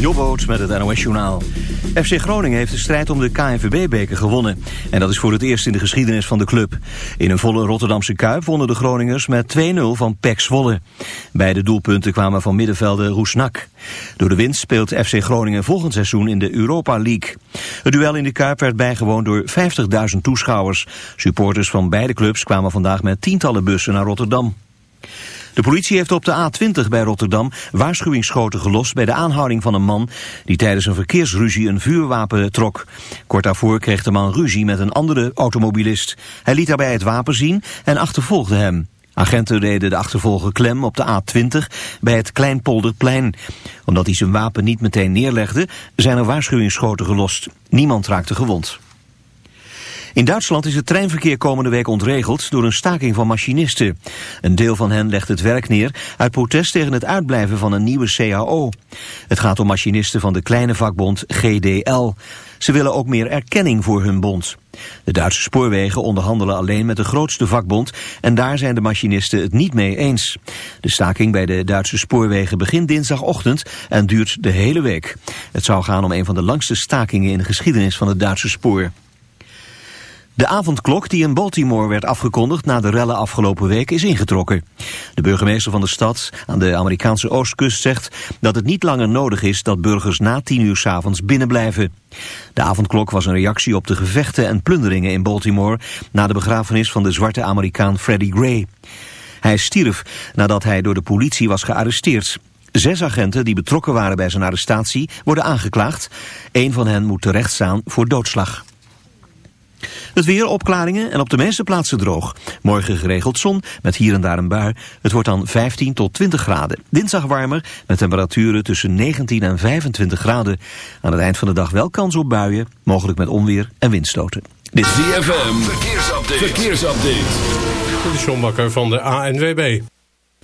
Jobboot met het NOS Journaal. FC Groningen heeft de strijd om de KNVB-beker gewonnen. En dat is voor het eerst in de geschiedenis van de club. In een volle Rotterdamse Kuip wonnen de Groningers met 2-0 van PEC Zwolle. Beide doelpunten kwamen van middenvelder Roesnak. Door de winst speelt FC Groningen volgend seizoen in de Europa League. Het duel in de Kuip werd bijgewoond door 50.000 toeschouwers. Supporters van beide clubs kwamen vandaag met tientallen bussen naar Rotterdam. De politie heeft op de A20 bij Rotterdam waarschuwingsschoten gelost bij de aanhouding van een man die tijdens een verkeersruzie een vuurwapen trok. Kort daarvoor kreeg de man ruzie met een andere automobilist. Hij liet daarbij het wapen zien en achtervolgde hem. Agenten reden de achtervolger klem op de A20 bij het Kleinpolderplein. Omdat hij zijn wapen niet meteen neerlegde, zijn er waarschuwingsschoten gelost. Niemand raakte gewond. In Duitsland is het treinverkeer komende week ontregeld door een staking van machinisten. Een deel van hen legt het werk neer uit protest tegen het uitblijven van een nieuwe CAO. Het gaat om machinisten van de kleine vakbond GDL. Ze willen ook meer erkenning voor hun bond. De Duitse spoorwegen onderhandelen alleen met de grootste vakbond en daar zijn de machinisten het niet mee eens. De staking bij de Duitse spoorwegen begint dinsdagochtend en duurt de hele week. Het zou gaan om een van de langste stakingen in de geschiedenis van het Duitse spoor. De avondklok die in Baltimore werd afgekondigd na de rellen afgelopen week is ingetrokken. De burgemeester van de stad aan de Amerikaanse oostkust zegt dat het niet langer nodig is dat burgers na tien uur s'avonds binnenblijven. De avondklok was een reactie op de gevechten en plunderingen in Baltimore na de begrafenis van de zwarte Amerikaan Freddie Gray. Hij stierf nadat hij door de politie was gearresteerd. Zes agenten die betrokken waren bij zijn arrestatie worden aangeklaagd. Eén van hen moet terechtstaan voor doodslag. Het weer opklaringen en op de meeste plaatsen droog. Morgen geregeld zon met hier en daar een bui. Het wordt dan 15 tot 20 graden. Dinsdag warmer met temperaturen tussen 19 en 25 graden. Aan het eind van de dag wel kans op buien, mogelijk met onweer en windstoten. Dit is ZFM, verkeersupdate. verkeersupdate. De Sjombakker van de ANWB.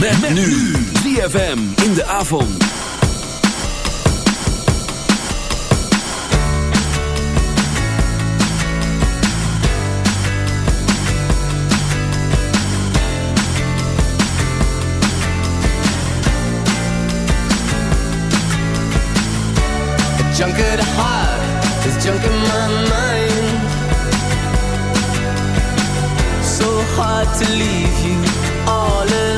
Met, nu. ZFM in de avond. junk at heart, there's junk in my mind. So hard to leave you all alone.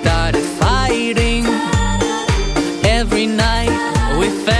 started fighting. Every night we fell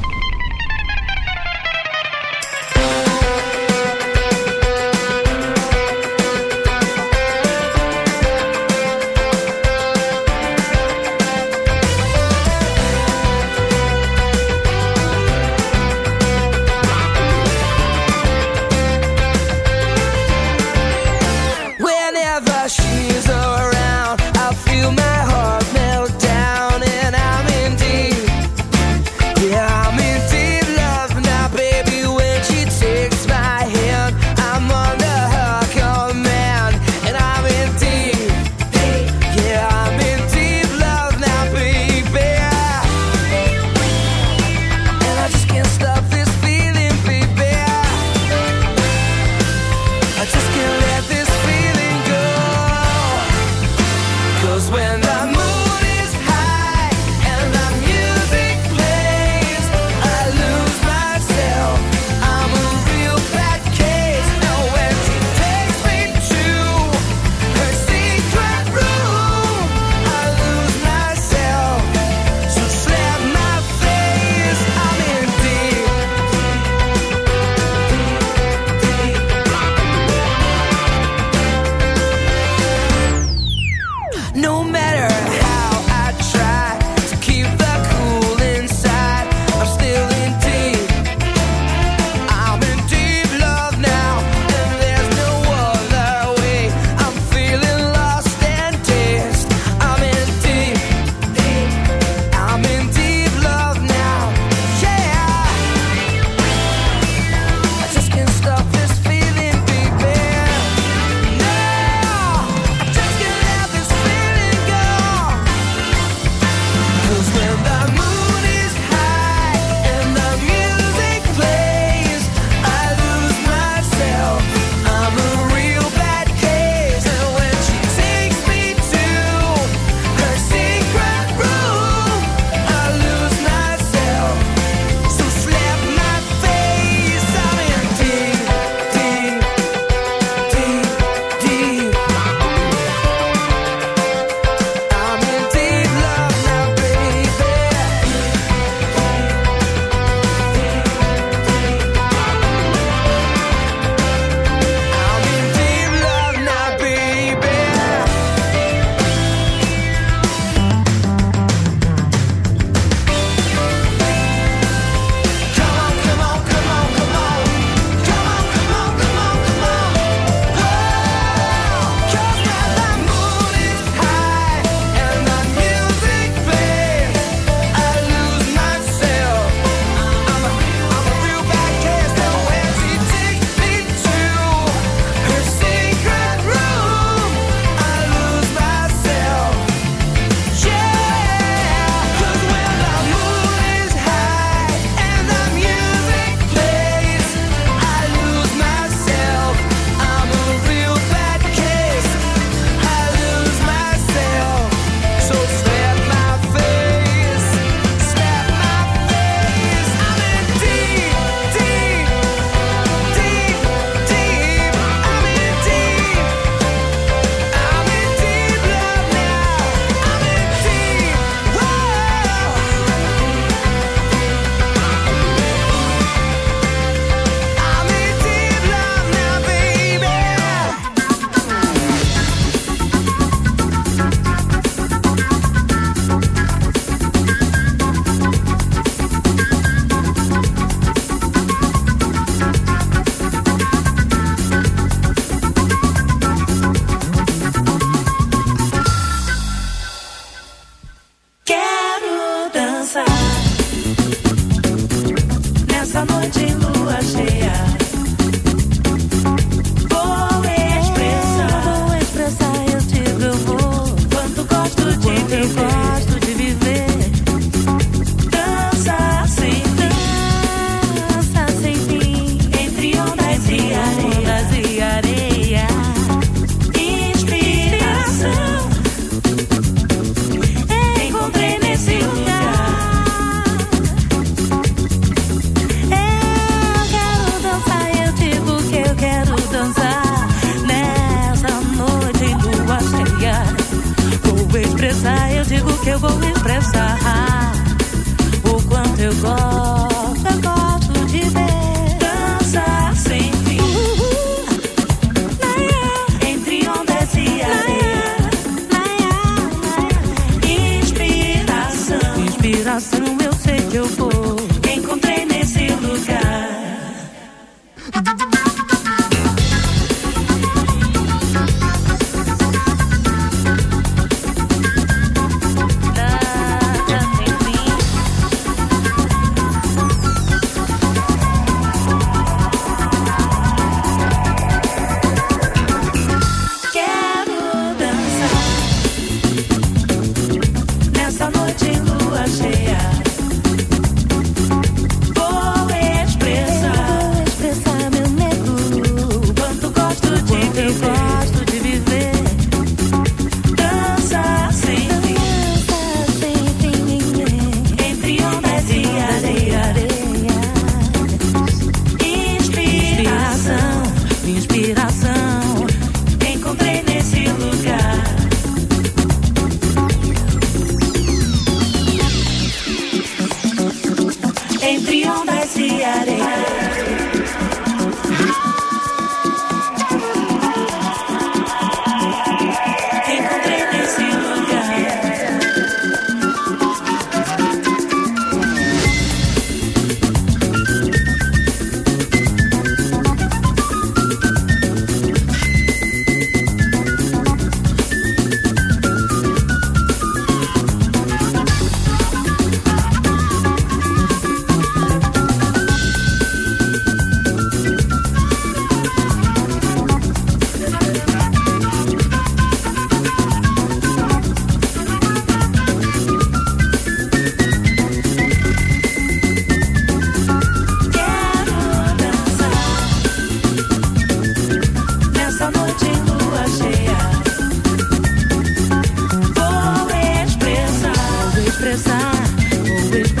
this